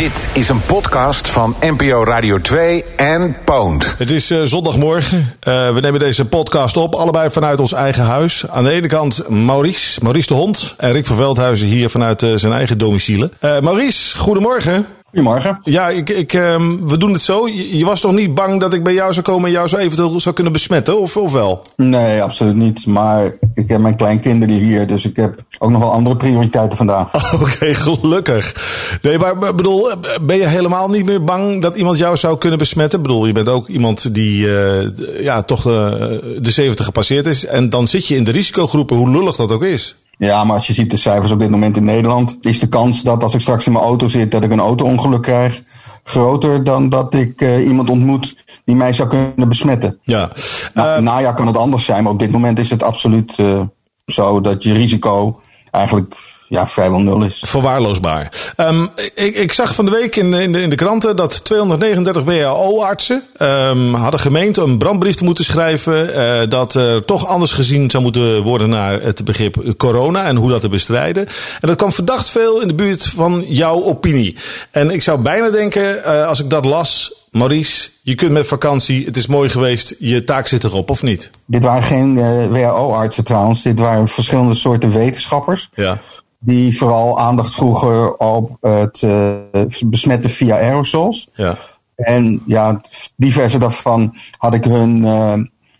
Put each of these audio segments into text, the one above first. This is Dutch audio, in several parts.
Dit is een podcast van NPO Radio 2 en Poont. Het is uh, zondagmorgen. Uh, we nemen deze podcast op, allebei vanuit ons eigen huis. Aan de ene kant Maurice, Maurice de Hond. En Rick van Veldhuizen hier vanuit uh, zijn eigen domiciele. Maurice, goedemorgen. Goedemorgen. Ja, ik, ik, um, we doen het zo. Je, je, was toch niet bang dat ik bij jou zou komen en jou zo eventueel zou kunnen besmetten, of, of wel? Nee, absoluut niet. Maar ik heb mijn kleinkinderen hier, dus ik heb ook nog wel andere prioriteiten vandaag. Oké, okay, gelukkig. Nee, maar bedoel, ben je helemaal niet meer bang dat iemand jou zou kunnen besmetten? Ik bedoel, je bent ook iemand die uh, ja, toch de, de 70 gepasseerd is. En dan zit je in de risicogroepen, hoe lullig dat ook is. Ja, maar als je ziet de cijfers op dit moment in Nederland, is de kans dat als ik straks in mijn auto zit, dat ik een auto-ongeluk krijg, groter dan dat ik uh, iemand ontmoet die mij zou kunnen besmetten. Ja. Nou, uh, najaar kan het anders zijn, maar op dit moment is het absoluut uh, zo dat je risico eigenlijk ja, vrijwel nul is. Verwaarloosbaar. Um, ik, ik, zag van de week in, in, de, in de kranten dat 239 WHO-artsen um, hadden gemeend een brandbrief te moeten schrijven. Uh, dat er toch anders gezien zou moeten worden naar het begrip corona en hoe dat te bestrijden. En dat kwam verdacht veel in de buurt van jouw opinie. En ik zou bijna denken, uh, als ik dat las, Maurice, je kunt met vakantie, het is mooi geweest, je taak zit erop, of niet? Dit waren geen uh, WHO-artsen trouwens, dit waren verschillende soorten wetenschappers. Ja. Die vooral aandacht vroegen op het uh, besmetten via aerosols. Ja. En ja, diverse daarvan had ik hun uh,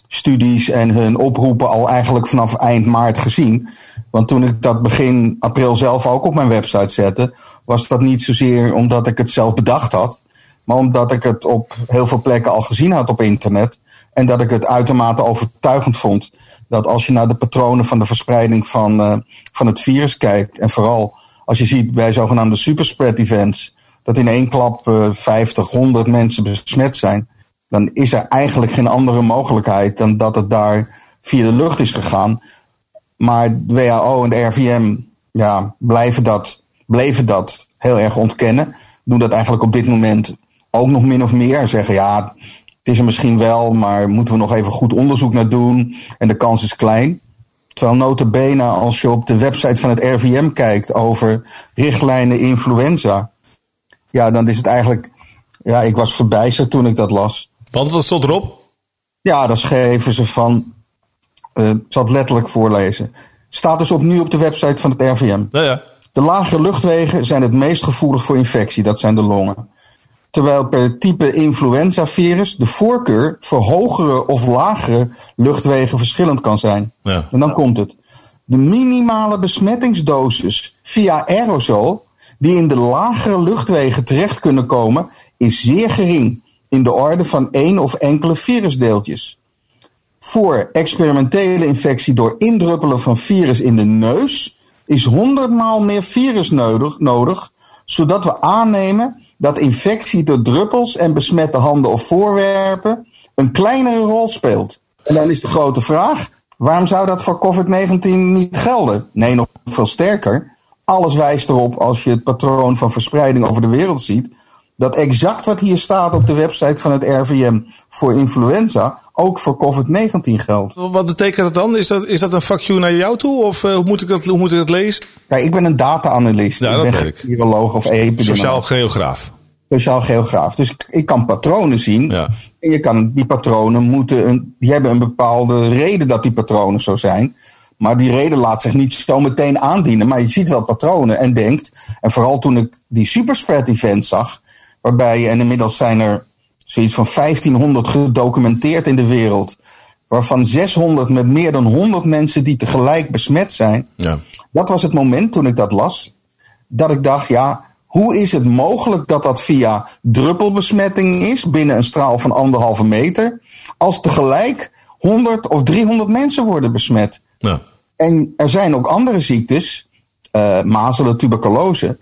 studies en hun oproepen al eigenlijk vanaf eind maart gezien. Want toen ik dat begin april zelf ook op mijn website zette, was dat niet zozeer omdat ik het zelf bedacht had. Maar omdat ik het op heel veel plekken al gezien had op internet. En dat ik het uitermate overtuigend vond dat als je naar de patronen van de verspreiding van, uh, van het virus kijkt. En vooral als je ziet bij zogenaamde superspread events. Dat in één klap uh, 50, 100 mensen besmet zijn. Dan is er eigenlijk geen andere mogelijkheid dan dat het daar via de lucht is gegaan. Maar de WHO en de RVM ja, blijven dat, bleven dat heel erg ontkennen. Doen dat eigenlijk op dit moment ook nog min of meer. Zeggen ja, het is er misschien wel, maar moeten we nog even goed onderzoek naar doen. En de kans is klein. Terwijl notabene als je op de website van het RVM kijkt over richtlijnen influenza. Ja, dan is het eigenlijk... Ja, ik was verbijsterd toen ik dat las. Want wat stond erop? Ja, dan schreven ze van... Uh, ik zal het letterlijk voorlezen. Staat dus opnieuw op de website van het RVM. Ja. De lage luchtwegen zijn het meest gevoelig voor infectie. Dat zijn de longen. Terwijl per type influenzavirus de voorkeur voor hogere of lagere luchtwegen verschillend kan zijn. Ja. En dan komt het. De minimale besmettingsdosis via aerosol die in de lagere luchtwegen terecht kunnen komen, is zeer gering. In de orde van één of enkele virusdeeltjes. Voor experimentele infectie door indruppelen van virus in de neus is honderdmaal meer virus nodig, nodig, zodat we aannemen dat infectie door druppels en besmette handen of voorwerpen een kleinere rol speelt. En dan is de grote vraag: waarom zou dat voor COVID-19 niet gelden? Nee, nog veel sterker. Alles wijst erop, als je het patroon van verspreiding over de wereld ziet, dat exact wat hier staat op de website van het RVM voor influenza ook voor COVID-19 geldt. Wat betekent dat dan? Is dat, is dat een fuck you naar jou toe? Of uh, hoe, moet ik dat, hoe moet ik dat lezen? Kijk, ik ben een data-analyst. Ja, ik ben weet ik. viroloog of epidemioloog. Sociaal geograaf. Sociaal geograaf. Dus ik, ik kan patronen zien. Ja. En je kan, die patronen moeten een, die hebben een bepaalde reden dat die patronen zo zijn. Maar die reden laat zich niet zo meteen aandienen. Maar je ziet wel patronen en denkt. En vooral toen ik die superspread event zag. Waarbij, en inmiddels zijn er zoiets van 1500 gedocumenteerd in de wereld. Waarvan 600 met meer dan 100 mensen die tegelijk besmet zijn. Ja. Dat was het moment toen ik dat las. Dat ik dacht, ja, hoe is het mogelijk dat dat via druppelbesmetting is binnen een straal van anderhalve meter. Als tegelijk 100 of 300 mensen worden besmet. Ja. En er zijn ook andere ziektes, uh, mazelen, tuberculose.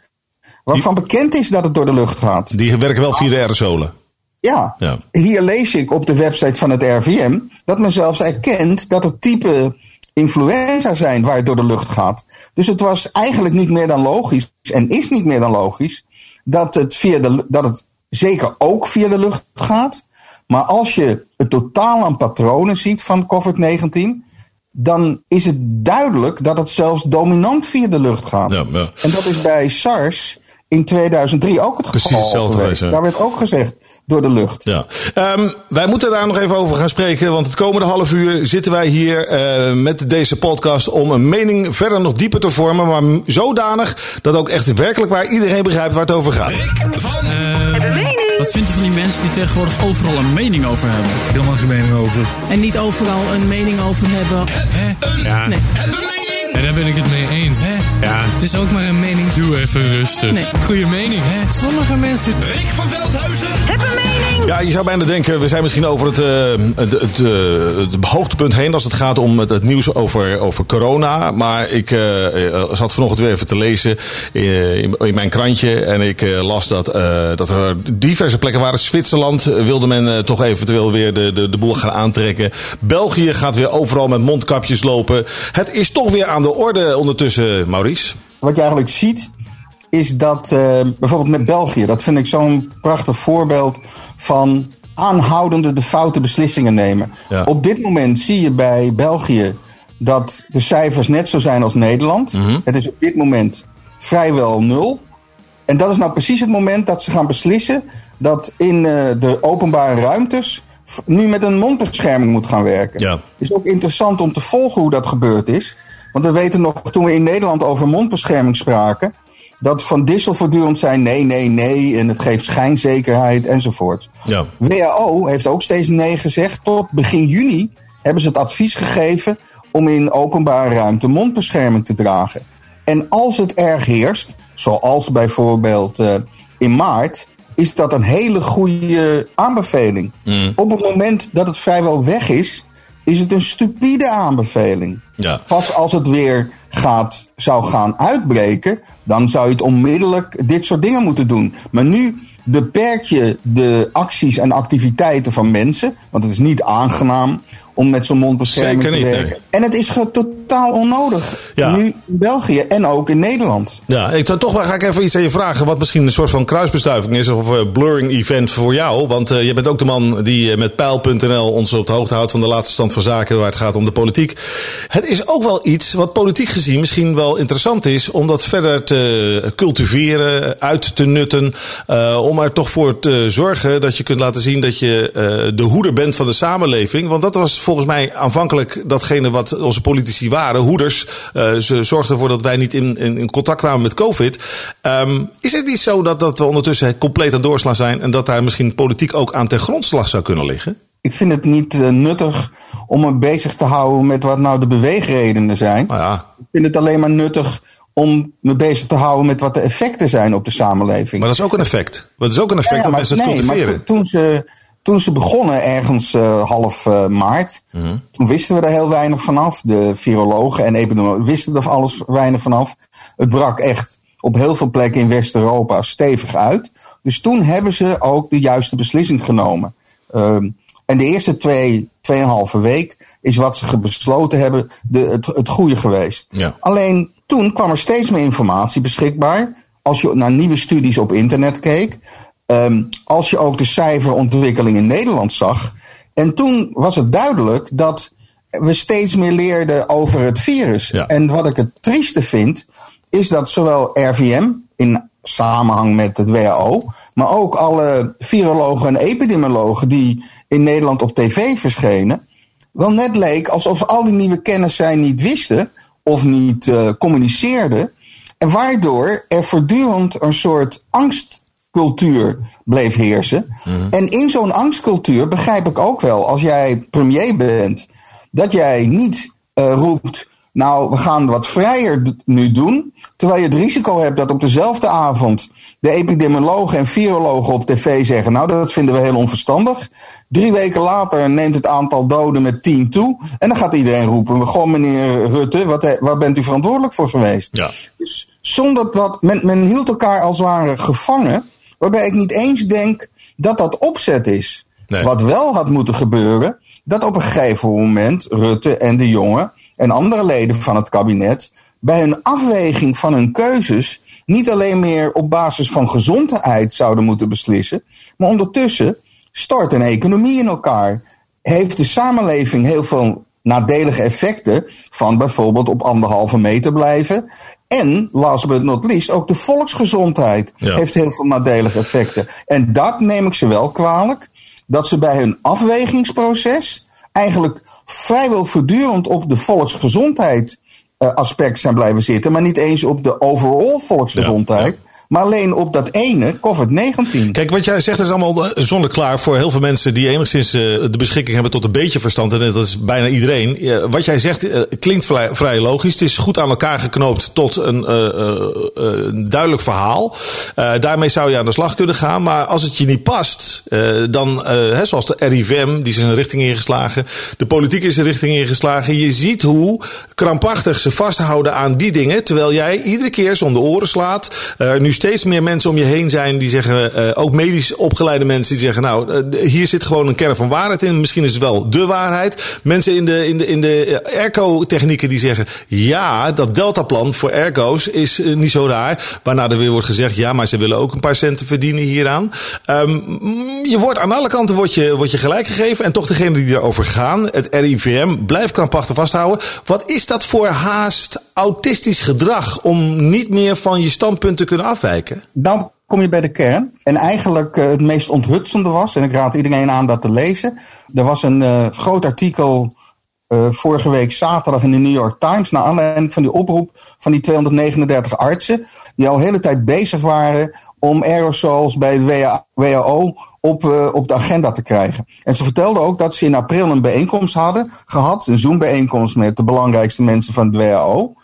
Waarvan bekend is dat het door de lucht gaat. Die werken wel via de aerosolen. Ja. ja. Hier lees ik op de website van het RVM dat men zelfs erkent dat er type influenza zijn waar het door de lucht gaat. Dus het was eigenlijk niet meer dan logisch en is niet meer dan logisch dat het, via de, dat het zeker ook via de lucht gaat. Maar als je het totaal aan patronen ziet van COVID-19, dan is het duidelijk dat het zelfs dominant via de lucht gaat. Ja, ja. En dat is bij SARS in 2003 ook het Precies geval hetzelfde geweest. Daar werd ook gezegd door de lucht. Ja. Ehm, wij moeten daar nog even over gaan spreken, want het komende half uur zitten wij hier eh, met deze podcast om een mening verder nog dieper te vormen, maar zodanig dat ook echt werkelijk waar iedereen begrijpt waar het over gaat. Wat vindt u van die mensen die tegenwoordig overal een mening over hebben? Helemaal geen mening over. En niet overal een mening over hebben. Ja. Nee. Ja, daar ben ik het mee eens. Hè? Ja. Het is ook maar een mening. Doe even rustig. Nee. Goeie mening, hè? Sommige mensen. Ja, je zou bijna denken, we zijn misschien over het, eh, het, het, eh, het hoogtepunt heen als het gaat om het, nieuws over, over corona. Maar ik eh, zat vanochtend weer even te lezen in, in mijn krantje. En ik las dat, dat er diverse plekken waren. Zwitserland wilde men toch eventueel weer de, de, de boel gaan aantrekken. België gaat weer overal met mondkapjes lopen. Het is toch weer aan de orde ondertussen, Maurice. Wat je eigenlijk ziet, is dat eh, bijvoorbeeld met België, dat vind ik zo'n prachtig voorbeeld van aanhoudende de foute beslissingen nemen. Ja. Op dit moment zie je bij België dat de cijfers net zo zijn als Nederland. Het is op dit moment vrijwel nul. En dat is nou precies het moment dat ze gaan beslissen dat in eh, de openbare ruimtes nu met een mondbescherming moet gaan werken. Ja. Het is ook interessant om te volgen hoe dat gebeurd is. Want we weten nog, toen we in Nederland over mondbescherming spraken, dat Van Dissel voortdurend zei nee, nee, nee, en het geeft schijnzekerheid enzovoort. Ja. WHO heeft ook steeds nee gezegd. Tot begin juni hebben ze het advies gegeven om in openbare ruimte mondbescherming te dragen. En als het erg heerst, zoals bijvoorbeeld eh, in maart, is dat een hele goede aanbeveling. Op het moment dat het vrijwel weg is, is het een stupide aanbeveling. Ja. Pas als het weer gaat, zou gaan uitbreken, dan zou je het onmiddellijk dit soort dingen moeten doen. Maar nu beperk je de acties en activiteiten van mensen, want het is niet aangenaam om met zo'n mondbescherming Zeker te niet, werken. nee. En het is totaal onnodig. Ja. Nu in België en ook in Nederland. Ja, ik, toch ga ik even iets aan je vragen. Wat misschien een soort van kruisbestuiving is. Of een blurring event voor jou. Want eh, je bent ook de man die eh, met pijl.nl ons op de hoogte houdt van de laatste stand van zaken. Waar het gaat om de politiek. Het is ook wel iets wat politiek gezien misschien wel interessant is. Om dat verder te cultiveren, uit te nutten. eh, om er toch voor te zorgen dat je kunt laten zien dat je eh, de hoeder bent van de samenleving. Want dat was volgens mij aanvankelijk datgene wat onze politici waren. Hoeders. Eh, ze zorgden ervoor dat wij niet in, in, in contact kwamen met COVID. Ehm, is het niet zo dat, dat we ondertussen compleet aan doorslaan zijn. En dat daar misschien politiek ook aan ten grondslag zou kunnen liggen? Ik vind het niet eh, nuttig om me bezig te houden met wat nou de beweegredenen zijn. Nou ja, Ik vind het alleen maar nuttig om me bezig te houden met wat de effecten zijn op de samenleving. maar dat is ook een effect. Dat is ook een effect Ja, dat mensen het nee, cultiveren. to- toen ze, toen ze begonnen, ergens eh, half eh, maart, Mhm. toen wisten we er heel weinig vanaf. De virologen en epidemiologen wisten er alles weinig vanaf. Het brak echt op heel veel plekken in West-Europa stevig uit. Dus toen hebben ze ook de juiste beslissing genomen. Ehm, en de eerste twee, tweeënhalve week is wat ze besloten hebben de, het, het goede geweest. Ja. Alleen toen kwam er steeds meer informatie beschikbaar. Als je naar nieuwe studies op internet keek. Ehm, als je ook de cijferontwikkeling in Nederland zag. En toen was het duidelijk dat we steeds meer leerden over het virus. Ja. En wat ik het trieste vind, is dat zowel RVM in samenhang met het WHO, maar ook alle virologen en epidemiologen die in Nederland op tv verschenen, wel net leek alsof al die nieuwe kennis zij niet wisten of niet eh, communiceerden. En waardoor er voortdurend een soort angstcultuur bleef heersen. En in zo'n angstcultuur begrijp ik ook wel, als jij premier bent, dat jij niet eh, roept. Nou, we gaan wat vrijer nu doen. Terwijl je het risico hebt dat op dezelfde avond de epidemiologen en virologen op tv zeggen: Nou, dat vinden we heel onverstandig. Drie weken later neemt het aantal doden met 10 toe. En dan gaat iedereen roepen: Goh, meneer Rutte, wat, waar bent u verantwoordelijk voor geweest? Ja. Dus zonder dat men, men hield elkaar als het ware gevangen. Waarbij ik niet eens denk dat dat opzet is. Nee. Wat wel had moeten gebeuren, dat op een gegeven moment Rutte en de jongen en andere leden van het kabinet bij hun afweging van hun keuzes niet alleen meer op basis van gezondheid zouden moeten beslissen, maar ondertussen stort een economie in elkaar. Heeft de samenleving heel veel nadelige effecten van bijvoorbeeld op anderhalve meter blijven En, last but not least, ook de volksgezondheid Ja. heeft heel veel nadelige effecten. En dat neem ik ze wel kwalijk. Dat ze bij hun afwegingsproces eigenlijk vrijwel voortdurend op de volksgezondheid eh, aspect zijn blijven zitten. Maar niet eens op de overall volksgezondheid. Maar alleen op dat ene, COVID-19. Kijk, wat jij zegt is allemaal eh, zonneklaar voor heel veel mensen die enigszins eh, de beschikking hebben tot een beetje verstand. En dat is bijna iedereen. Wat jij zegt eh, klinkt vrij, logisch. Het is goed aan elkaar geknoopt tot een duidelijk verhaal. Daarmee zou je aan de slag kunnen gaan. Maar als het je niet past, dan, hè, zoals de RIVM, die is een richting ingeslagen. De politiek is een richting ingeslagen. Je ziet hoe krampachtig ze vasthouden aan die dingen. Terwijl jij iedere keer zonder oren slaat. Nu steeds meer mensen om je heen zijn die zeggen, eh, ook medisch opgeleide mensen die zeggen, nou, eh, hier zit gewoon een kern van waarheid in. Misschien is het wel de waarheid. Mensen in de, in de, in de eh, airco-technieken die zeggen, ja, dat deltaplan voor airco's is niet zo raar. Waarna er weer wordt gezegd, ja, maar ze willen ook een paar centen verdienen hieraan. Ehm, je wordt aan alle kanten wordt je, wordt je gelijk gegeven. En toch degene die erover gaan, het RIVM, blijft krampachtig vasthouden. Wat is dat voor haast autistisch gedrag om niet meer van je standpunt te kunnen afwijken? Nou kom je bij de kern. En eigenlijk eh, het meest onthutsende was, en ik raad iedereen aan dat te lezen. Er was een eh, groot artikel eh, vorige week zaterdag in de New York Times. Naar aanleiding van die oproep van die 239 artsen. Die al de hele tijd bezig waren om aerosols bij het WHO op, op de agenda te krijgen. En ze vertelden ook dat ze in april een bijeenkomst hadden gehad. Een Zoom-bijeenkomst met de belangrijkste mensen van het WHO.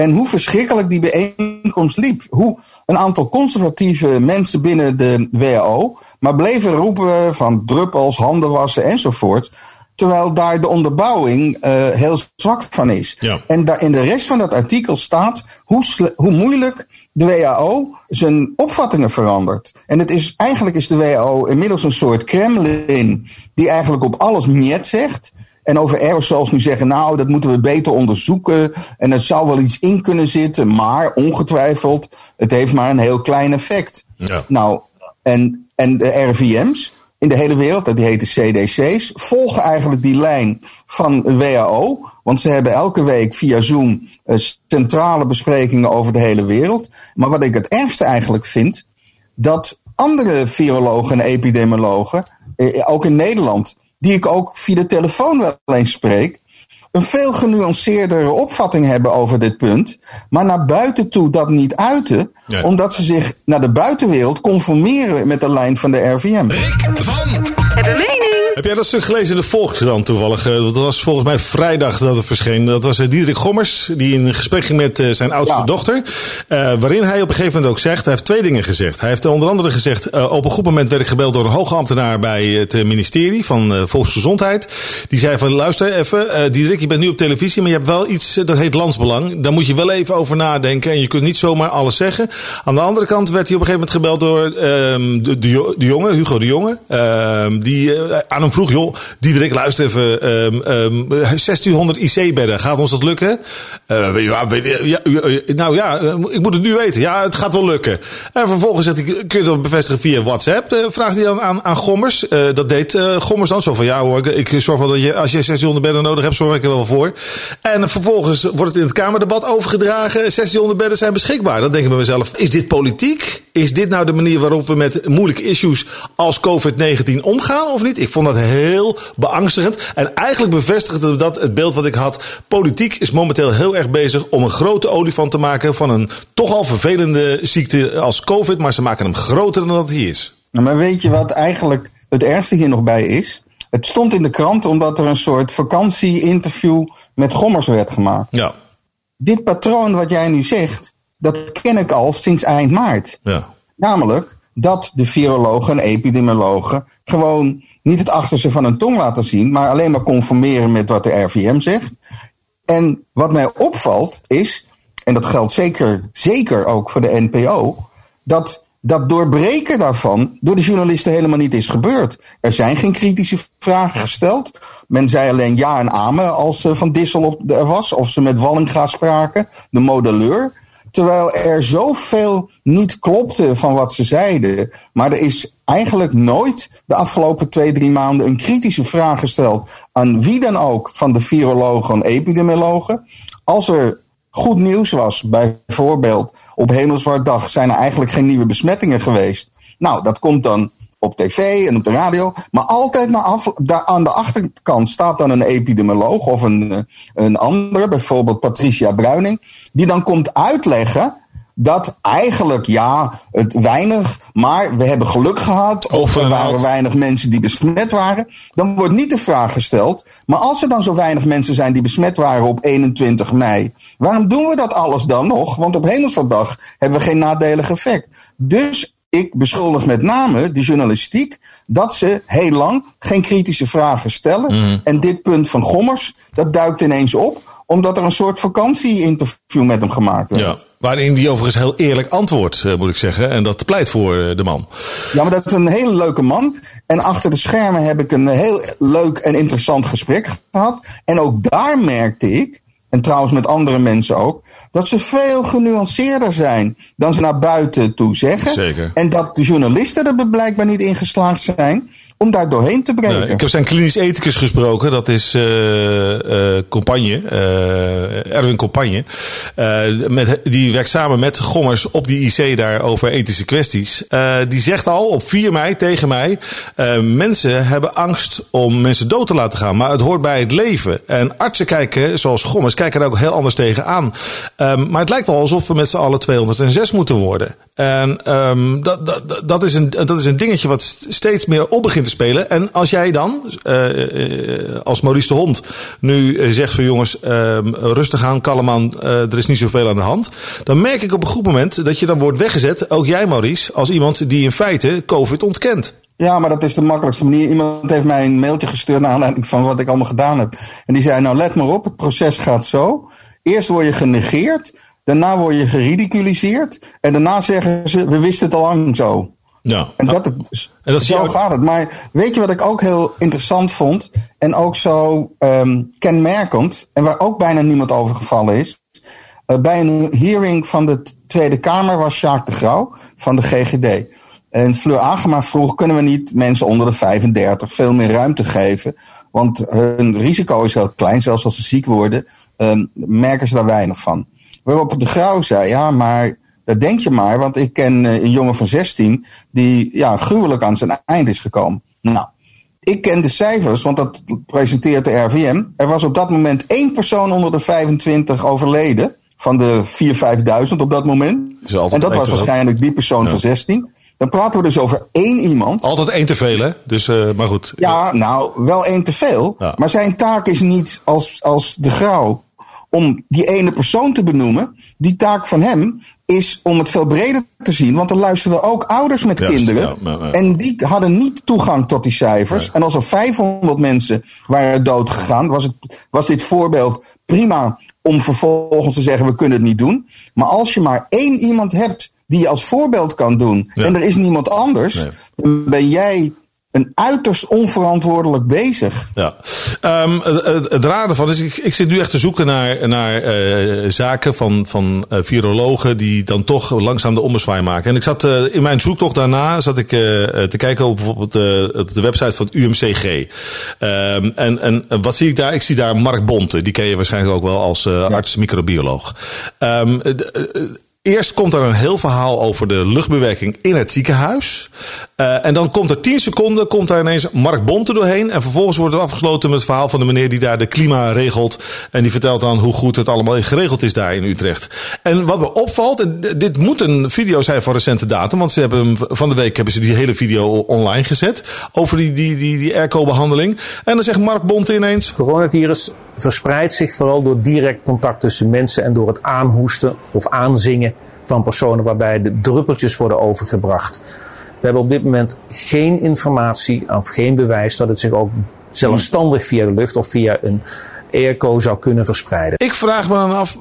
En hoe verschrikkelijk die bijeenkomst liep. Hoe een aantal conservatieve mensen binnen de WHO. maar bleven roepen van druppels, handen wassen enzovoort. Terwijl daar de onderbouwing eh, heel zwak van is. Ja. En daar in de rest van dat artikel staat hoe, hoe moeilijk de WHO zijn opvattingen verandert. En het is, eigenlijk is de WHO inmiddels een soort Kremlin die eigenlijk op alles niet zegt. En over aerosols nu zeggen, nou, dat moeten we beter onderzoeken. En er zou wel iets in kunnen zitten, maar ongetwijfeld, het heeft maar een heel klein effect. Ja. Nou, en, en de RVM's in de hele wereld, dat die heten CDC's, volgen eigenlijk die lijn van WHO. Want ze hebben elke week via Zoom eh, centrale besprekingen over de hele wereld. Maar wat ik het ergste eigenlijk vind, dat andere virologen en epidemiologen, eh, ook in Nederland, die ik ook via de telefoon wel eens spreek, een veel genuanceerdere opvatting hebben over dit punt, maar naar buiten toe dat niet uiten, Ja. omdat ze zich naar de buitenwereld conformeren met de lijn van de RVM. Heb jij dat stuk gelezen in de Volkskrant toevallig? Eh, Dat was volgens mij vrijdag dat het verscheen. Dat was eh, Diederik Gommers, die in gesprek ging met eh, zijn oudste Ja. dochter. waarin hij op een gegeven moment ook zegt, hij heeft twee dingen gezegd. Hij heeft onder andere gezegd, op een goed moment werd ik gebeld door een hoge ambtenaar bij het ministerie van Volksgezondheid. Die zei van, luister even, Diederik, je bent nu op televisie, maar je hebt wel iets, dat heet landsbelang. Daar moet je wel even over nadenken en je kunt niet zomaar alles zeggen. Aan de andere kant werd hij op een gegeven moment gebeld door ehm, de, de, de jongen, Hugo de Jonge. ehm, die aan vroeg, joh, Diederik, luister even, ehm, 1600 IC-bedden, gaat ons dat lukken? Eh, ja, ja, nou ja, eh, ik moet het nu weten. Ja, het gaat wel lukken. En vervolgens zegt hij, kun je dat bevestigen via WhatsApp? Eh, vraagt hij dan aan, aan Gommers. Dat deed Gommers dan zo van, ja hoor, ik, ik zorg wel dat je, als je 1600 bedden nodig hebt, zorg ik er wel voor. En vervolgens wordt het in het Kamerdebat overgedragen, 1600 bedden zijn beschikbaar. Dan denk ik bij mezelf, is dit politiek? Is dit nou de manier waarop we met moeilijke issues als COVID-19 omgaan of niet? Ik vond dat heel beangstigend. En eigenlijk bevestigde dat het beeld wat ik had. Politiek is momenteel heel erg bezig om een grote olifant te maken van een toch al vervelende ziekte als COVID. Maar ze maken hem groter dan dat hij is. Nou, Maar weet je wat eigenlijk het ergste hier nog bij is? Het stond in de krant omdat er een soort vakantie-interview met Gommers werd gemaakt. Ja, Dit patroon wat jij nu zegt, dat ken ik al sinds eind maart. ja. Namelijk dat de virologen en epidemiologen gewoon niet het achterste van hun tong laten zien, maar alleen maar conformeren met wat de RVM zegt. En wat mij opvalt is, en dat geldt zeker, zeker ook voor de NPO, dat dat doorbreken daarvan door de journalisten helemaal niet is gebeurd. Er zijn geen kritische vragen gesteld. Men zei alleen ja en amen als Van Dissel op er was, of ze met Wallinga spraken, de modelleur. Terwijl er zoveel niet klopte van wat ze zeiden. Maar er is eigenlijk nooit de afgelopen twee, drie maanden een kritische vraag gesteld aan wie dan ook van de virologen en epidemiologen. Als er goed nieuws was. Bijvoorbeeld, op Hemelswaarddag zijn er eigenlijk geen nieuwe besmettingen geweest. Nou, dat komt dan op tv en op de radio. Maar altijd naar af, daar aan de achterkant staat dan een epidemioloog of een, eh, een andere, bijvoorbeeld Patricia Bruining, die dan komt uitleggen dat eigenlijk, ja, het weinig, maar we hebben geluk gehad. Of er waren weinig mensen die besmet waren. Dan wordt niet de vraag gesteld, maar als er dan zo weinig mensen zijn die besmet waren op 21 mei, waarom doen we dat alles dan nog? Want op Hemelsvaartdag hebben we geen nadelig effect. Dus ik beschuldig met name de journalistiek dat ze heel lang geen kritische vragen stellen. Mhm. En dit punt van Gommers, dat duikt ineens op omdat er een soort vakantie-interview met hem gemaakt werd. Ja, waarin die overigens heel eerlijk antwoordt, eh, moet ik zeggen. En dat pleit voor eh, de man. Ja, maar dat is een hele leuke man. En achter de schermen heb ik een heel leuk en interessant gesprek gehad. En ook daar merkte ik, en trouwens met andere mensen ook, dat ze veel genuanceerder zijn dan ze naar buiten toe zeggen. Zeker. En dat de journalisten er blijkbaar niet in geslaagd zijn om daar doorheen te breken. Nee, ik heb zijn klinisch ethicus gesproken. Dat is eh eh Compagne, eh, Erwin Compagne. Met, die werkt samen met Gommers op die IC daar over ethische kwesties. Die zegt al op 4 mei tegen mij... mensen hebben angst om mensen dood te laten gaan. Maar het hoort bij het leven. En artsen kijken, zoals Gommers, kijken er ook heel anders tegenaan. Um, maar het lijkt wel alsof we met z'n allen 206 moeten worden. En um, dat, dat, dat, is een, dat is een dingetje wat steeds meer op begint te spelen. En als jij dan, uh, als Maurice de Hond, nu zegt van jongens, uh, rustig aan, kalm aan, er is niet zoveel aan de hand. Dan merk ik op een goed moment dat je dan wordt weggezet, ook jij Maurice, als iemand die in feite COVID ontkent. Ja, maar dat is de makkelijkste manier. Iemand heeft mij een mailtje gestuurd naar aanleiding van wat ik allemaal gedaan heb. En die zei, nou let maar op, het proces gaat zo. Eerst word je genegeerd, daarna word je geridiculiseerd. En daarna zeggen ze, we wisten het al lang zo. Ja. En dat, en dat zo gaat het. Maar weet je wat ik ook heel interessant vond? En ook zo um, kenmerkend, en waar ook bijna niemand over gevallen is. Uh, bij een hearing van de Tweede Kamer was Sjaak de Grauw van de GGD. En Fleur Agema vroeg, kunnen we niet mensen onder de 35 veel meer ruimte geven? Want hun risico is heel klein, zelfs als ze ziek worden, um, merken ze daar weinig van. Waarop de Grauw zei, ja, maar dat denk je maar, want ik ken een jongen van 16 die ja, gruwelijk aan zijn eind is gekomen. Nou, ik ken de cijfers, want dat presenteert de RVM. Er was op dat moment één persoon onder de 25 overleden. Van de 4.000, 5.000 op dat moment. En dat was waarschijnlijk die persoon ja. van 16. Dan praten we dus over één iemand. Altijd één te veel, hè? Dus, uh, maar goed. Ja, nou, wel één te veel. Ja. Maar zijn taak is niet als, als de grauw om die ene persoon te benoemen. Die taak van hem is om het veel breder te zien. Want er luisterden ook ouders met Juist, kinderen. ja, maar, ja. En die hadden niet toegang tot die cijfers. Nee. En als er 500 mensen waren dood gegaan, was, het, was dit voorbeeld prima om vervolgens te zeggen: we kunnen het niet doen. Maar als je maar één iemand hebt die je als voorbeeld kan doen. Ja. en er is niemand anders. Nee. dan ben jij een uiterst onverantwoordelijk bezig. Ja, um, het, het, rare van is, ik, ik zit nu echt te zoeken naar, naar uh, zaken van, van uh, virologen die dan toch langzaam de ommezwaai maken. En ik zat uh, in mijn zoektocht daarna zat ik te kijken op op de website van het UMCG. Um, en, en wat zie ik daar? Ik zie daar Mark Bonte, die ken je waarschijnlijk ook wel als ja. arts microbioloog. Um, Eerst komt er een heel verhaal over de luchtbewerking in het ziekenhuis. Uh, en dan komt er tien seconden, komt daar ineens Mark Bonte doorheen. En vervolgens wordt het afgesloten met het verhaal van de meneer die daar de klima regelt. En die vertelt dan hoe goed het allemaal geregeld is daar in Utrecht. En wat me opvalt, en dit moet een video zijn van recente datum. Want ze hebben van de week hebben ze die hele video online gezet. Over die, die, die, die airco-behandeling. En dan zegt Mark Bonte ineens... Coronavirus verspreidt zich vooral door direct contact tussen mensen en door het aanhoesten of aanzingen van personen waarbij de druppeltjes worden overgebracht. We hebben op dit moment geen informatie of geen bewijs dat het zich ook zelfstandig via de lucht of via een airco zou kunnen verspreiden. Ik vraag me dan af,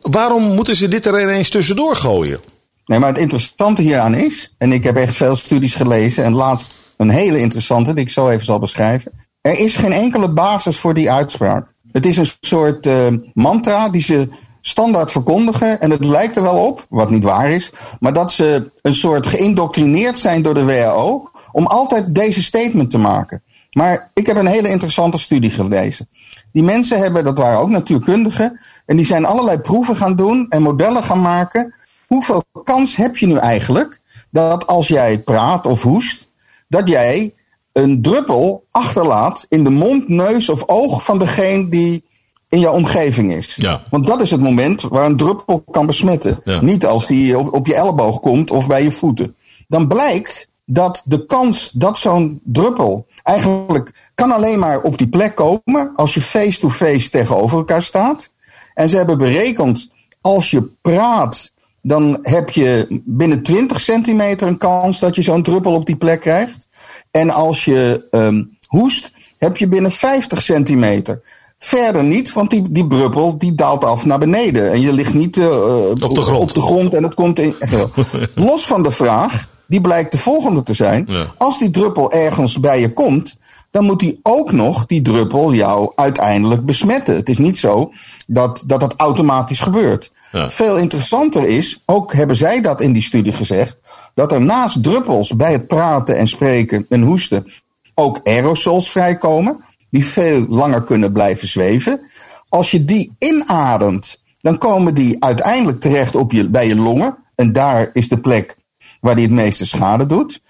waarom moeten ze dit er ineens tussendoor gooien? Nee, maar het interessante hieraan is, en ik heb echt veel studies gelezen en laatst een hele interessante die ik zo even zal beschrijven. Er is geen enkele basis voor die uitspraak. Het is een soort uh, mantra die ze standaard verkondigen. En het lijkt er wel op, wat niet waar is, maar dat ze een soort geïndoctrineerd zijn door de WHO om altijd deze statement te maken. Maar ik heb een hele interessante studie gelezen. Die mensen hebben, dat waren ook natuurkundigen, en die zijn allerlei proeven gaan doen en modellen gaan maken. Hoeveel kans heb je nu eigenlijk dat als jij praat of hoest, dat jij een druppel achterlaat in de mond, neus of oog van degene die in jouw omgeving is. Ja. Want dat is het moment waar een druppel kan besmetten. Ja. Niet als die op, op je elleboog komt of bij je voeten. Dan blijkt dat de kans dat zo'n druppel eigenlijk kan alleen maar op die plek komen als je face-to-face tegenover elkaar staat. En ze hebben berekend, als je praat, dan heb je binnen 20 centimeter een kans dat je zo'n druppel op die plek krijgt. En als je ehm, hoest, heb je binnen 50 centimeter. Verder niet, want die, die druppel die daalt af naar beneden. En je ligt niet eh, Op de grond. op de grond en het komt in. Los van de vraag, die blijkt de volgende te zijn. Ja. Als die druppel ergens bij je komt, dan moet die ook nog, die druppel, jou uiteindelijk besmetten. Het is niet zo dat dat, dat automatisch gebeurt. Ja. Veel interessanter is, ook hebben zij dat in die studie gezegd, dat er naast druppels bij het praten en spreken en hoesten ook aerosols vrijkomen, die veel langer kunnen blijven zweven. Als je die inademt, dan komen die uiteindelijk terecht op je, bij je longen. En daar is de plek waar die het meeste schade doet.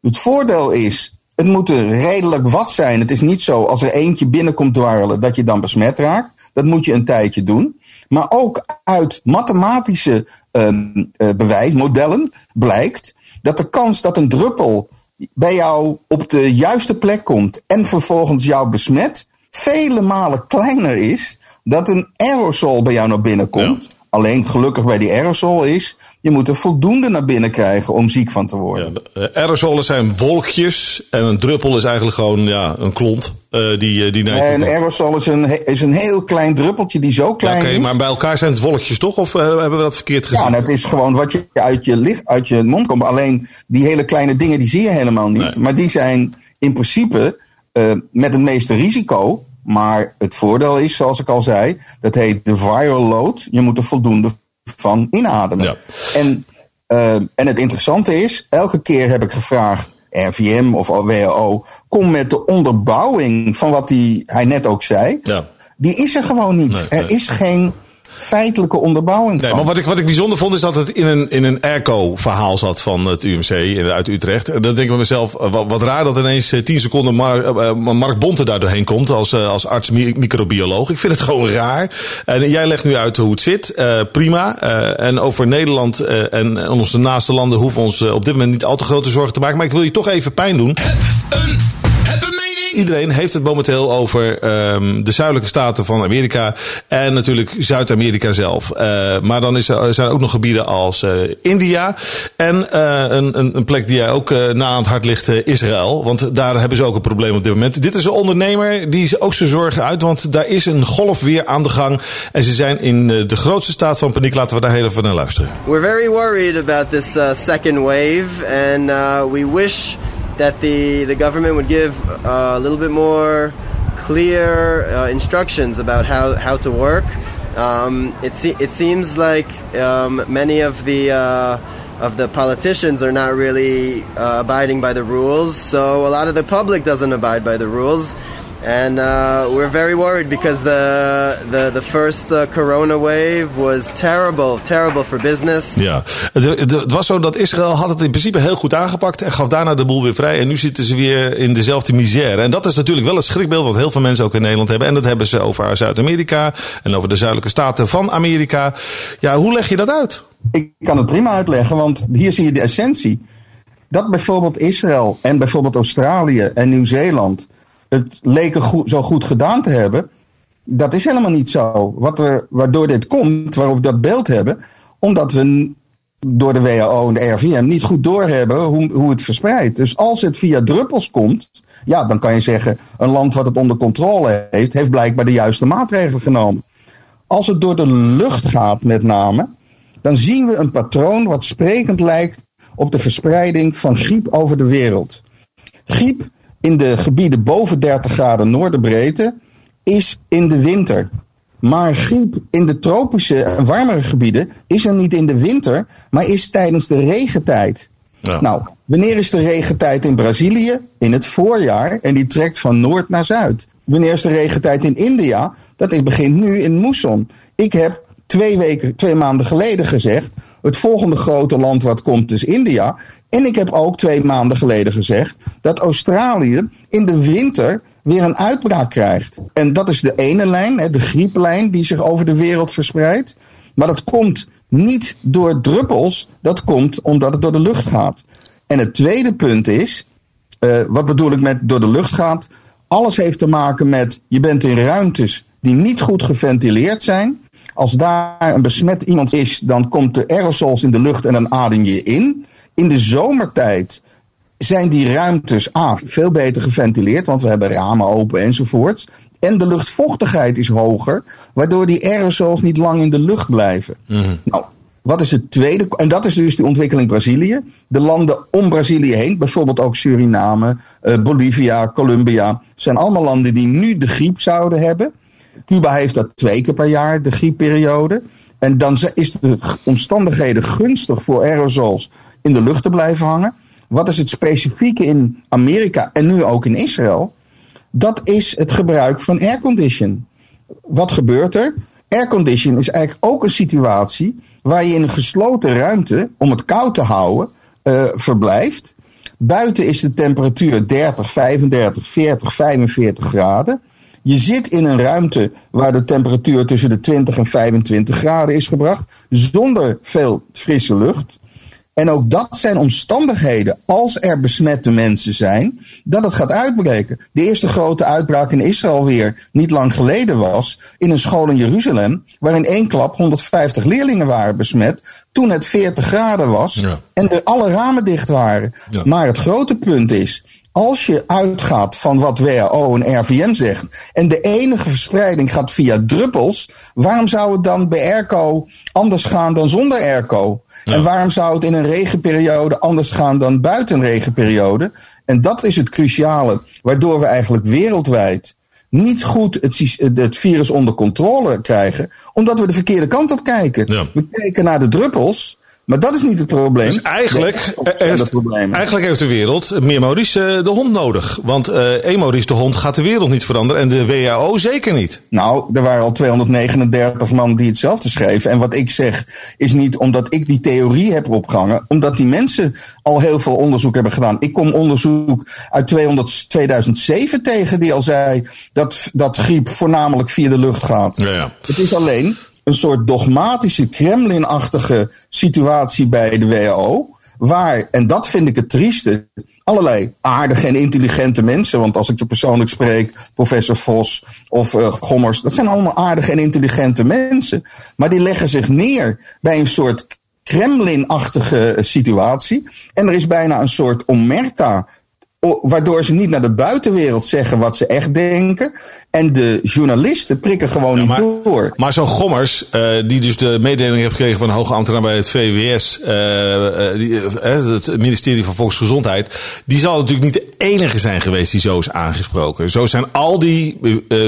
Het voordeel is, het moet er redelijk wat zijn. Het is niet zo als er eentje binnenkomt dwarrelen dat je dan besmet raakt. Dat moet je een tijdje doen. Maar ook uit mathematische ehm, eh, bewijs, modellen, blijkt dat de kans dat een druppel bij jou op de juiste plek komt en vervolgens jou besmet, vele malen kleiner is dat een aerosol bij jou naar binnen komt. Alleen gelukkig bij die aerosol is, je moet er voldoende naar binnen krijgen om ziek van te worden. Ja, eh, aerosolen zijn wolkjes en een druppel is eigenlijk gewoon ja, een klont eh, die, eh, die En komt. aerosol is een, is een heel klein druppeltje die zo Ja, klein Oké, is. maar bij elkaar zijn het wolkjes toch? Of hebben we dat verkeerd gezien? Ja, het is gewoon wat je uit je, licht, uit je mond komt. Alleen die hele kleine dingen, die zie je helemaal niet. Nee. Maar die zijn in principe met het meeste risico. Maar het voordeel is, zoals ik al zei, dat heet de viral load. Je moet er voldoende van inademen. Ja. En, eh, en het interessante is, elke keer heb ik gevraagd, RVM of WHO, kom met de onderbouwing van wat die, hij net ook zei. Ja. Die is er gewoon niet. Nee, er nee. is geen feitelijke onderbouwing Nee, van. maar wat ik, wat ik bijzonder vond is dat het in een, in een airco-verhaal zat van het UMC in- uit Utrecht. En dan denk ik bij mezelf, eh, wat, wat raar dat ineens eh, 10 seconden Mar, eh, eh, Mark Bonte daar doorheen komt als, eh, als arts mi- microbioloog. Ik vind het gewoon raar. En jij legt nu uit hoe het zit. Eh, prima. Eh, en over Nederland eh, en, onze naaste landen hoeven we ons eh, op dit moment niet al te grote zorgen te maken. Maar ik wil je toch even pijn doen. Heb een. Iedereen heeft het momenteel over ehm, de zuidelijke staten van Amerika en natuurlijk Zuid-Amerika zelf. Eh, maar dan is er, zijn er ook nog gebieden als eh, India en eh, een, een, plek die jij ook na aan het hart ligt, Israël. Want daar hebben ze ook een probleem op dit moment. Dit is een ondernemer die ze ook zijn zorgen uit, want daar is een golf weer aan de gang. En ze zijn in de grootste staat van paniek. Laten we daar heel even naar luisteren. We're very worried about this second wave, and uh, we wish that the, the government would give uh, a little bit more clear uh, instructions about how, how to work. Um, it, se- it seems like um, many of the uh, of the politicians are not really uh, abiding by the rules, so a lot of the public doesn't abide by the rules. And uh, we're very worried because the the, the first uh, corona wave was terrible, terrible for business. Ja, het, het- het was zo dat Israël had het in principe heel goed aangepakt en gaf daarna de boel weer vrij. En nu zitten ze weer in dezelfde misère. En dat is natuurlijk wel het schrikbeeld wat heel veel mensen ook in Nederland hebben. En dat hebben ze over Zuid-Amerika en over de zuidelijke staten van Amerika. Ja, hoe leg je dat uit? Ik kan het prima uitleggen, want hier zie je de essentie. Dat bijvoorbeeld Israël en bijvoorbeeld Australië en Nieuw-Zeeland het leken goed, zo goed gedaan te hebben, dat is helemaal niet zo. Wat er, waardoor dit komt, waarop we dat beeld hebben, omdat we door de WHO en de RVM niet goed doorhebben hoe, hoe het verspreidt. Dus als het via druppels komt, ja, dan kan je zeggen, een land wat het onder controle heeft, heeft blijkbaar de juiste maatregelen genomen. Als het door de lucht gaat, met name, dan zien we een patroon wat sprekend lijkt op de verspreiding van griep over de wereld. Griep in de gebieden boven 30 graden noordenbreedte is in de winter. Maar griep in de tropische en warmere gebieden is er niet in de winter, maar is tijdens de regentijd. Ja. Nou, wanneer is de regentijd in Brazilië? In het voorjaar en die trekt van noord naar zuid. Wanneer is de regentijd in India? Dat begint nu in moesson. Ik heb twee, weken, twee maanden geleden gezegd: het volgende grote land wat komt is India. En ik heb ook twee maanden geleden gezegd dat Australië in de winter weer een uitbraak krijgt. En dat is de ene lijn, de grieplijn die zich over de wereld verspreidt. Maar dat komt niet door druppels, dat komt omdat het door de lucht gaat. En het tweede punt is, eh, wat bedoel ik met door de lucht gaat? Alles heeft te maken met je bent in ruimtes die niet goed geventileerd zijn. Als daar een besmet iemand is, dan komt de aerosols in de lucht en dan adem je in. In de zomertijd zijn die ruimtes A, veel beter geventileerd, want we hebben ramen open enzovoort. En de luchtvochtigheid is hoger, waardoor die aerosols niet lang in de lucht blijven. Nou, wat is het tweede? En dat is dus de ontwikkeling Brazilië. De landen om Brazilië heen, bijvoorbeeld ook Suriname, eh, Bolivia, Colombia, zijn allemaal landen die nu de griep zouden hebben. Cuba heeft dat twee keer per jaar, de griepperiode. En dan is de omstandigheden gunstig voor aerosols in de lucht te blijven hangen. Wat is het specifieke in Amerika en nu ook in Israël? Dat is het gebruik van aircondition. Wat gebeurt er? Aircondition is eigenlijk ook een situatie waar je in een gesloten ruimte, om het koud te houden, eh, verblijft. Buiten is de temperatuur 30, 35, 40, 45 graden. Je zit in een ruimte waar de temperatuur tussen de 20 en 25 graden is gebracht, zonder veel frisse lucht. En ook dat zijn omstandigheden, als er besmette mensen zijn, dat het gaat uitbreken. De eerste grote uitbraak in Israël weer, niet lang geleden was, in een school in Jeruzalem, waar in één klap 150 leerlingen waren besmet, toen het 40 graden was Ja. en er alle ramen dicht waren. Ja. Maar het grote punt is, als je uitgaat van wat WHO en RVM zeggen, en de enige verspreiding gaat via druppels, waarom zou het dan bij airco anders gaan dan zonder airco? En waarom zou het in een regenperiode anders gaan dan buiten een regenperiode? En dat is het cruciale, waardoor we eigenlijk wereldwijd niet goed het, het virus onder controle krijgen, omdat we de verkeerde kant op kijken. Ja. We kijken naar de druppels, maar dat is niet het probleem. Dus eigenlijk, eh, heeft, eigenlijk heeft de wereld meer Maurice eh, de hond nodig. Want eh één Maurice de hond gaat de wereld niet veranderen en de WHO zeker niet. Nou, er waren al 239 man die hetzelfde schreven. En wat ik zeg is niet omdat ik die theorie heb opgehangen, omdat die mensen al heel veel onderzoek hebben gedaan. Ik kom onderzoek uit 200, 2007 tegen die al zei dat, dat griep voornamelijk via de lucht gaat. Ja, ja. Het is alleen een soort dogmatische Kremlin-achtige situatie bij de WHO. Waar, en dat vind ik het trieste, allerlei aardige en intelligente mensen. Want als ik je persoonlijk spreek, professor Vos of eh, Gommers, dat zijn allemaal aardige en intelligente mensen. Maar die leggen zich neer bij een soort Kremlin-achtige situatie. En er is bijna een soort omerta waardoor ze niet naar de buitenwereld zeggen wat ze echt denken. En de journalisten prikken gewoon niet maar, door. maar zo'n Gommers, eh, die dus de mededeling heeft gekregen van een hoge ambtenaar bij het VWS, eh, eh, die, het ministerie van Volksgezondheid, die zal natuurlijk niet de enige zijn geweest die zo is aangesproken. Zo zijn al die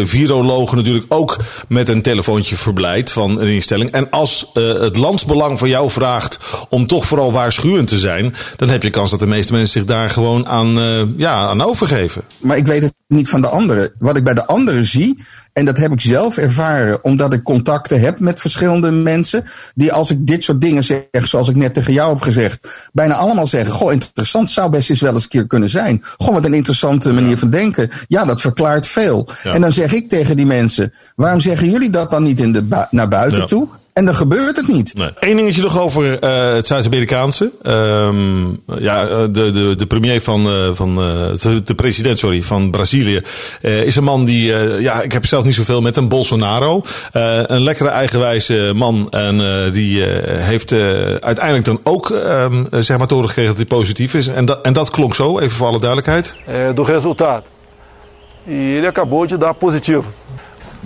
virologen natuurlijk ook met een telefoontje verblijd van een instelling. En als het landsbelang van jou vraagt om toch vooral waarschuwend te zijn, dan heb je kans dat de meeste mensen zich daar gewoon aan, ja, aan overgeven. Maar ik weet het niet van de anderen. Wat ik bij de anderen zie, en dat heb ik zelf ervaren, omdat ik contacten heb met verschillende mensen, die als ik dit soort dingen zeg, zoals ik net tegen jou heb gezegd, bijna allemaal zeggen: Goh, interessant, zou best eens wel eens een keer kunnen zijn. Goh, wat een interessante manier van denken. Ja, dat verklaart veel. Ja. En dan zeg ik tegen die mensen: waarom zeggen jullie dat dan niet in de naar buiten Ja. toe? En dan gebeurt het niet. Nee. Eén dingetje nog over eh, het Zuid-Amerikaanse. Ehm, ja, eh, de, de, de premier van, eh, van eh, de, de president, sorry, van Brazilië eh, is een man die, eh, ja, ik heb zelf niet zoveel met hem, Bolsonaro. Eh, een lekkere eigenwijze man en eh, die eh, heeft eh, uiteindelijk dan ook, ehm, zeg maar, doorgekregen dat hij positief is. En dat, en dat klonk zo, even voor alle duidelijkheid. é, do resultado. E ele acabou de dar positivo.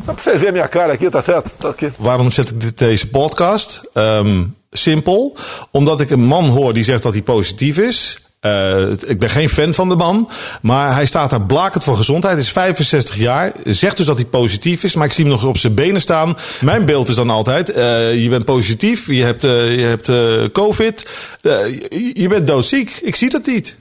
Só pra vocês verem minha cara aqui, tá certo? Waarom zet ik dit, deze podcast? Ehm, simpel. Omdat ik een man hoor die zegt dat hij positief is. Uh, ik ben geen fan van de man, maar hij staat daar blakend voor gezondheid. is 65 jaar, zegt dus dat hij positief is, maar ik zie hem nog op zijn benen staan. Mijn beeld is dan altijd: uh, je bent positief, je hebt, uh, je hebt COVID, je bent doodziek. Ik zie dat niet.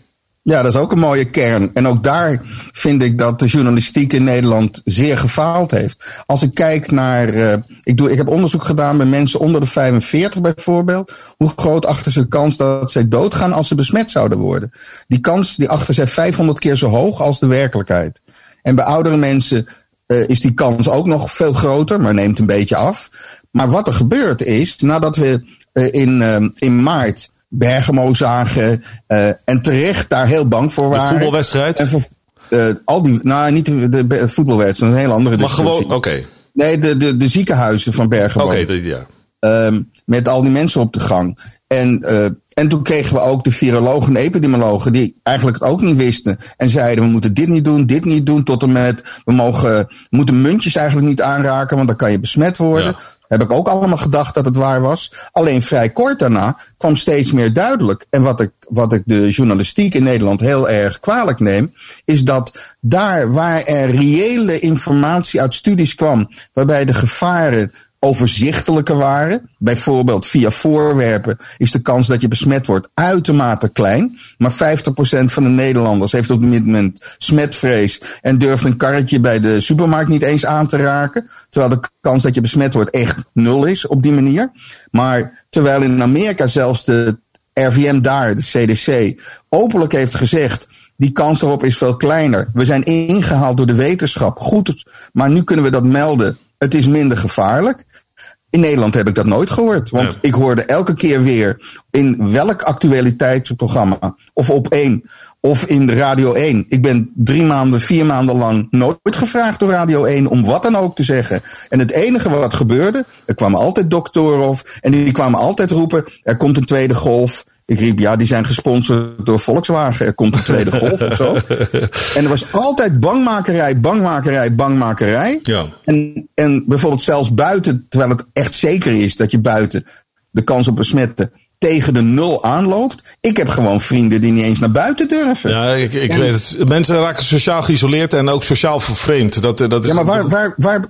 Ja, dat is ook een mooie kern. En ook daar vind ik dat de journalistiek in Nederland zeer gefaald heeft. Als ik kijk naar. Uh, ik, doe, ik heb onderzoek gedaan bij mensen onder de 45 bijvoorbeeld. Hoe groot achter ze de kans dat zij doodgaan als ze besmet zouden worden? Die kans die achter zij 500 keer zo hoog als de werkelijkheid. En bij oudere mensen uh, is die kans ook nog veel groter, maar neemt een beetje af. Maar wat er gebeurt is, nadat we uh, in, in maart Bergamo zagen. Uh, en terecht daar heel bang voor waren. De voetbalwedstrijd? En voor, uh, al die, nou, niet de, voetbalwedstrijd, dat is een hele andere maar discussie. gewoon, oké. Okay. Nee, de, de, de ziekenhuizen van Bergamo. Oké, okay, ja. Um, met al die mensen op de gang. En, uh, en toen kregen we ook de virologen en epidemiologen die eigenlijk het ook niet wisten. En zeiden we moeten dit niet doen, dit niet doen. Tot en met we mogen, moeten muntjes eigenlijk niet aanraken, want dan kan je besmet worden. Ja. Heb ik ook allemaal gedacht dat het waar was. Alleen vrij kort daarna kwam steeds meer duidelijk. En wat ik, wat ik de journalistiek in Nederland heel erg kwalijk neem, is dat daar waar er reële informatie uit studies kwam, waarbij de gevaren overzichtelijker waren. Bijvoorbeeld via voorwerpen is de kans dat je besmet wordt uitermate klein. Maar 50% van de Nederlanders heeft op dit moment smetvrees en durft een karretje bij de supermarkt niet eens aan te raken. Terwijl de kans dat je besmet wordt echt nul is op die manier. Maar terwijl in Amerika zelfs de RVM daar, de CDC, openlijk heeft gezegd die kans erop is veel kleiner. We zijn ingehaald door de wetenschap. Goed, maar nu kunnen we dat melden het is minder gevaarlijk. In Nederland heb ik dat nooit gehoord. Want ja. ik hoorde elke keer weer in welk actualiteitsprogramma, of op één, of in Radio 1. Ik ben drie maanden, vier maanden lang nooit gevraagd door Radio 1 om wat dan ook te zeggen. En het enige wat gebeurde, er kwamen altijd doktoren of, en die kwamen altijd roepen, er komt een tweede golf. Ik riep, ja, die zijn gesponsord door Volkswagen. Er komt een tweede golf of zo. En er was altijd bangmakerij, bangmakerij, bangmakerij. Ja. En, en bijvoorbeeld zelfs buiten, terwijl het echt zeker is dat je buiten de kans op besmetten tegen de nul aanloopt. Ik heb gewoon vrienden die niet eens naar buiten durven. Ja, ik, ik en, weet het. Mensen raken sociaal geïsoleerd en ook sociaal vervreemd. Dat, dat is, ja, maar waar, waar, waar,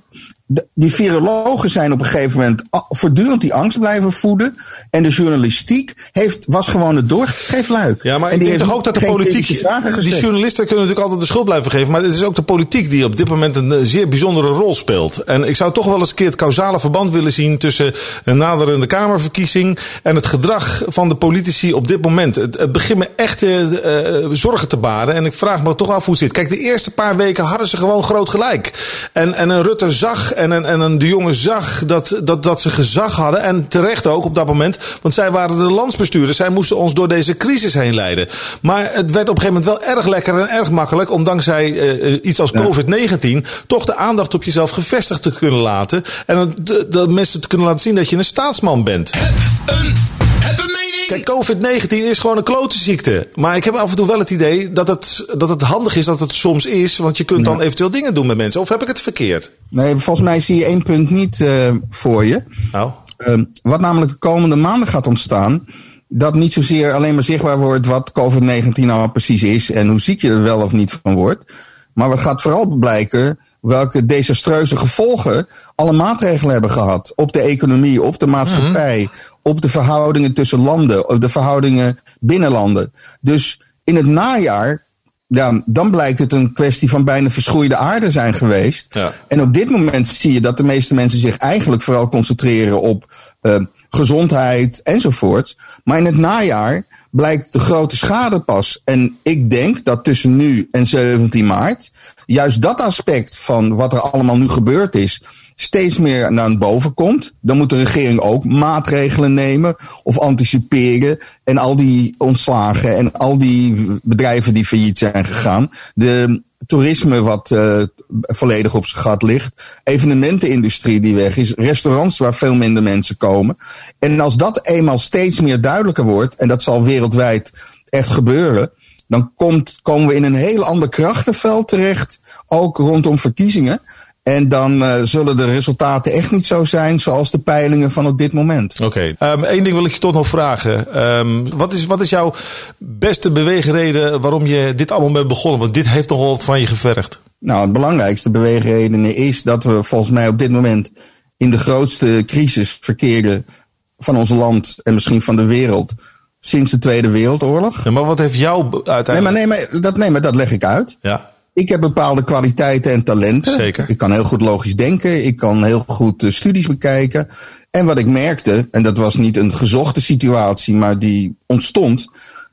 die virologen zijn op een gegeven moment voortdurend die angst blijven voeden. En de journalistiek heeft, was gewoon het doorgeefluik. Ja, maar en ik denk toch ook dat de politiek. Die journalisten kunnen natuurlijk altijd de schuld blijven geven. Maar het is ook de politiek die op dit moment een zeer bijzondere rol speelt. En ik zou toch wel eens een keer het causale verband willen zien tussen een naderende Kamerverkiezing en het gedrag van de politici op dit moment. Het, het begint me echt uh, uh, zorgen te baren. En ik vraag me toch af hoe het zit. Kijk, de eerste paar weken hadden ze gewoon groot gelijk. En, en een Rutte zag en een, en een de jongen zag dat, dat, dat ze gezag hadden. En terecht ook op dat moment. Want zij waren de landsbestuurders. Zij moesten ons door deze crisis heen leiden. Maar het werd op een gegeven moment wel erg lekker en erg makkelijk. Om dankzij uh, iets als COVID-19 toch de aandacht op jezelf gevestigd te kunnen laten. En de, de mensen te kunnen laten zien dat je een staatsman bent. Heb een, heb een. Kijk, COVID-19 is gewoon een klote ziekte. Maar ik heb af en toe wel het idee dat het, dat het handig is dat het soms is. Want je kunt dan eventueel dingen doen met mensen. Of heb ik het verkeerd? Nee, volgens mij zie je één punt niet uh, voor je. Nou. Uh, wat namelijk de komende maanden gaat ontstaan. Dat niet zozeer alleen maar zichtbaar wordt wat COVID-19 nou precies is. En hoe ziek je er wel of niet van wordt. Maar wat gaat vooral blijken welke desastreuze gevolgen alle maatregelen hebben gehad. Op de economie, op de maatschappij, mm-hmm. op de verhoudingen tussen landen, op de verhoudingen binnen landen. Dus in het najaar, ja, dan blijkt het een kwestie van bijna verschroeide aarde zijn geweest. Ja. En op dit moment zie je dat de meeste mensen zich eigenlijk vooral concentreren op uh, gezondheid enzovoort. Maar in het najaar blijkt de grote schade pas. En ik denk dat tussen nu en 17 maart juist dat aspect van wat er allemaal nu gebeurd is, steeds meer naar boven komt. Dan moet de regering ook maatregelen nemen of anticiperen. En al die ontslagen en al die bedrijven die failliet zijn gegaan. De toerisme wat uh, volledig op zijn gat ligt. Evenementenindustrie die weg is. Restaurants waar veel minder mensen komen. En als dat eenmaal steeds meer duidelijker wordt, en dat zal wereldwijd echt gebeuren, dan komt, komen we in een heel ander krachtenveld terecht. Ook rondom verkiezingen. En dan uh, zullen de resultaten echt niet zo zijn zoals de peilingen van op dit moment. Oké. Okay. Um, Eén ding wil ik je toch nog vragen. Um, wat, is, wat is jouw beste beweegreden waarom je dit allemaal bent begonnen? Want dit heeft toch wel wat van je gevergd. Nou, het belangrijkste beweegreden is dat we volgens mij op dit moment in de grootste crisis verkeren van ons land en misschien van de wereld sinds de Tweede Wereldoorlog. Ja, maar wat heeft jou uiteindelijk... Nee, maar, nee, maar, dat, nee, maar dat leg ik uit. Ja. Ik heb bepaalde kwaliteiten en talenten. Zeker. Ik kan heel goed logisch denken. Ik kan heel goed uh, studies bekijken. En wat ik merkte, en dat was niet een gezochte situatie, maar die ontstond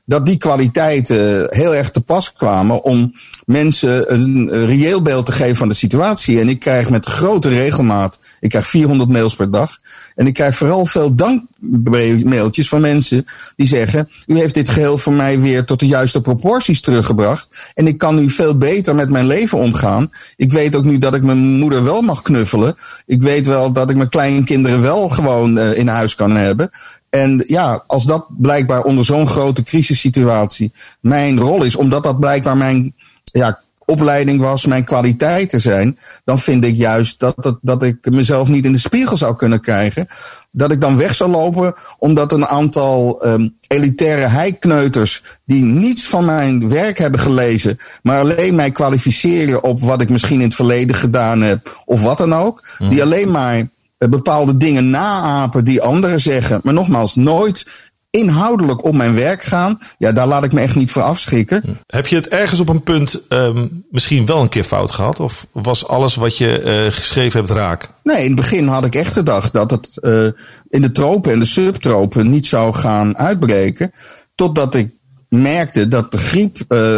dat die kwaliteiten heel erg te pas kwamen om mensen een reëel beeld te geven van de situatie. En ik krijg met grote regelmaat, ik krijg 400 mails per dag. En ik krijg vooral veel dankmailtjes van mensen die zeggen: U heeft dit geheel voor mij weer tot de juiste proporties teruggebracht. En ik kan nu veel beter met mijn leven omgaan. Ik weet ook nu dat ik mijn moeder wel mag knuffelen. Ik weet wel dat ik mijn kleinkinderen wel gewoon uh, in huis kan hebben. En ja, als dat blijkbaar onder zo'n grote crisissituatie mijn rol is, omdat dat blijkbaar mijn ja, opleiding was, mijn kwaliteiten zijn, dan vind ik juist dat, dat, dat ik mezelf niet in de spiegel zou kunnen krijgen. Dat ik dan weg zou lopen omdat een aantal um, elitaire heikneuters die niets van mijn werk hebben gelezen, maar alleen mij kwalificeren op wat ik misschien in het verleden gedaan heb of wat dan ook, die alleen maar bepaalde dingen naapen die anderen zeggen, maar nogmaals, nooit inhoudelijk op mijn werk gaan, ja, daar laat ik me echt niet voor afschrikken. Heb je het ergens op een punt um, misschien wel een keer fout gehad? Of was alles wat je uh, geschreven hebt raak? Nee, in het begin had ik echt gedacht dat het uh, in de tropen en de subtropen niet zou gaan uitbreken. Totdat ik merkte dat de griep uh,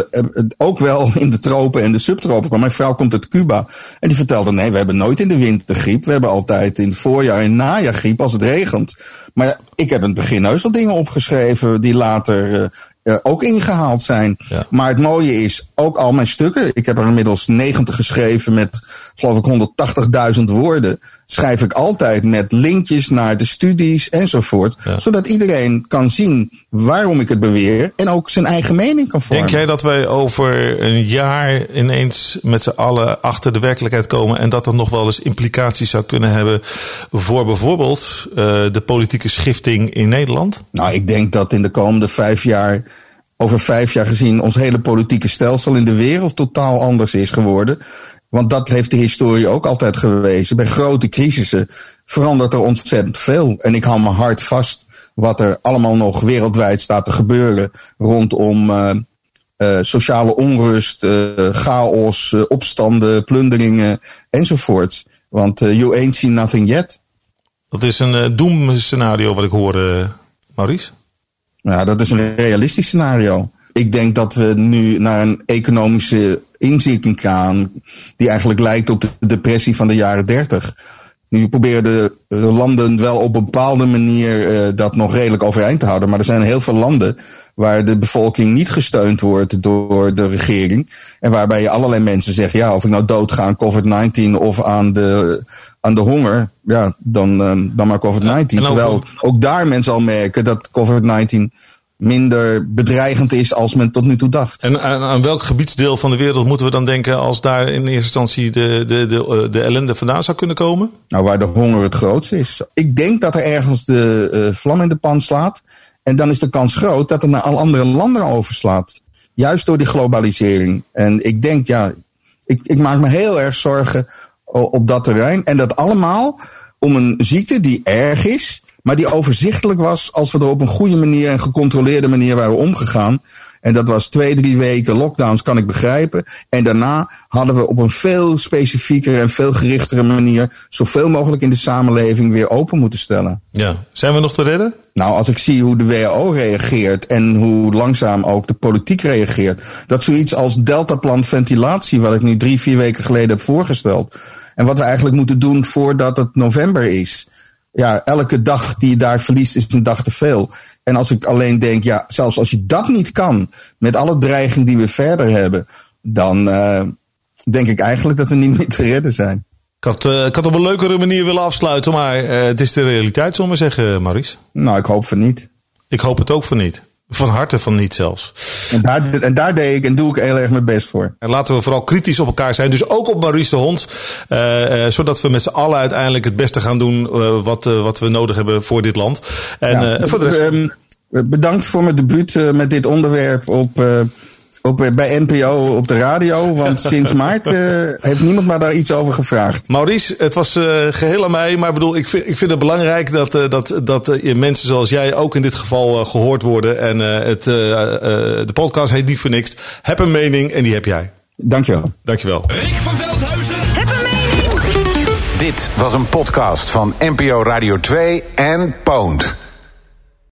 ook wel in de tropen en de subtropen kwam. Mijn vrouw komt uit Cuba en die vertelde: nee, we hebben nooit in de winter griep. We hebben altijd in het voorjaar en najaar griep als het regent. Maar ik heb in het begin heus wel dingen opgeschreven die later uh, ook ingehaald zijn. Ja. Maar het mooie is, ook al mijn stukken, ik heb er inmiddels 90 geschreven met, geloof ik, 180.000 woorden, schrijf ik altijd met linkjes naar de studies enzovoort. Ja. Zodat iedereen kan zien waarom ik het beweer en ook zijn eigen mening kan vormen. Denk jij dat wij over een jaar ineens met z'n allen achter de werkelijkheid komen en dat dat nog wel eens implicaties zou kunnen hebben voor bijvoorbeeld uh, de politieke schifting in Nederland? Nou, ik denk dat in de komende vijf jaar over vijf jaar gezien ons hele politieke stelsel in de wereld totaal anders is geworden. Want dat heeft de historie ook altijd gewezen. Bij grote crisissen verandert er ontzettend veel. En ik hou me hard vast wat er allemaal nog wereldwijd staat te gebeuren rondom uh, uh, sociale onrust, uh, chaos, opstanden, plunderingen enzovoorts. Want you ain't seen nothing yet. Dat is een doemscenario wat ik hoor, Maurice. Ja, dat is een realistisch scenario. Ik denk dat we nu naar een economische inzinking gaan, die eigenlijk lijkt op de depressie van de jaren 30. Nu proberen de landen wel op een bepaalde manier uh, dat nog redelijk overeind te houden. Maar er zijn heel veel landen waar de bevolking niet gesteund wordt door de regering. En waarbij je allerlei mensen zegt, ja, of ik nou doodga aan COVID-19 of aan de, aan de honger, ja, dan, um, dan maar COVID-19. Ja, Terwijl ook daar mensen al merken dat COVID-19 minder bedreigend is als men tot nu toe dacht. En aan, aan, welk gebiedsdeel van de wereld moeten we dan denken als daar in eerste instantie de, de, de, de ellende vandaan zou kunnen komen? Nou, waar de honger het grootst is. Ik denk dat er ergens de uh, vlam in de pan slaat. En dan is de kans groot dat het naar al andere landen overslaat. Juist door die globalisering. En ik denk, ja, ik, ik maak me heel erg zorgen op dat terrein. En dat allemaal om een ziekte die erg is, maar die overzichtelijk was als we er op een goede manier en gecontroleerde manier waren omgegaan. En dat was twee, drie weken lockdowns, kan ik begrijpen. En daarna hadden we op een veel specifiekere en veel gerichtere manier zoveel mogelijk in de samenleving weer open moeten stellen. Ja, zijn we nog te redden? Nou, als ik zie hoe de WHO reageert en hoe langzaam ook de politiek reageert. Dat zoiets als deltaplan ventilatie, wat ik nu drie, vier weken geleden heb voorgesteld. En wat we eigenlijk moeten doen voordat het november is ja, elke dag die je daar verliest is een dag te veel. En als ik alleen denk, ja, zelfs als je dat niet kan, met alle dreiging die we verder hebben, dan uh, denk ik eigenlijk dat we niet meer te redden zijn. Ik had, uh, ik had op een leukere manier willen afsluiten, maar uh, het is de realiteit, zullen we zeggen, Maurice. Nou, ik hoop van niet. Ik hoop het ook van niet. Van harte van niet zelfs. En daar, en daar deed ik en doe ik heel erg mijn best voor. En laten we vooral kritisch op elkaar zijn. Dus ook op Maurice de Hond. Uh, uh, zodat we met z'n allen uiteindelijk het beste gaan doen uh, wat, wat we nodig hebben voor dit land. En ja, voor de rest... um, bedankt voor mijn debuut met dit onderwerp op op, bij NPO op de radio. Want sinds maart uh, heeft niemand maar daar iets over gevraagd. Maurice, het was uh, geheel aan mij. Maar bedoel, ik vind, ik vind het belangrijk dat, uh, dat, dat mensen zoals jij ook in dit geval gehoord worden. En het, de podcast heet niet voor niks. Heb een mening en die heb jij. Dankjewel. Dankjewel. Rick van Veldhuizen. Heb een mening. Dit was een podcast van NPO Radio 2 en Poont.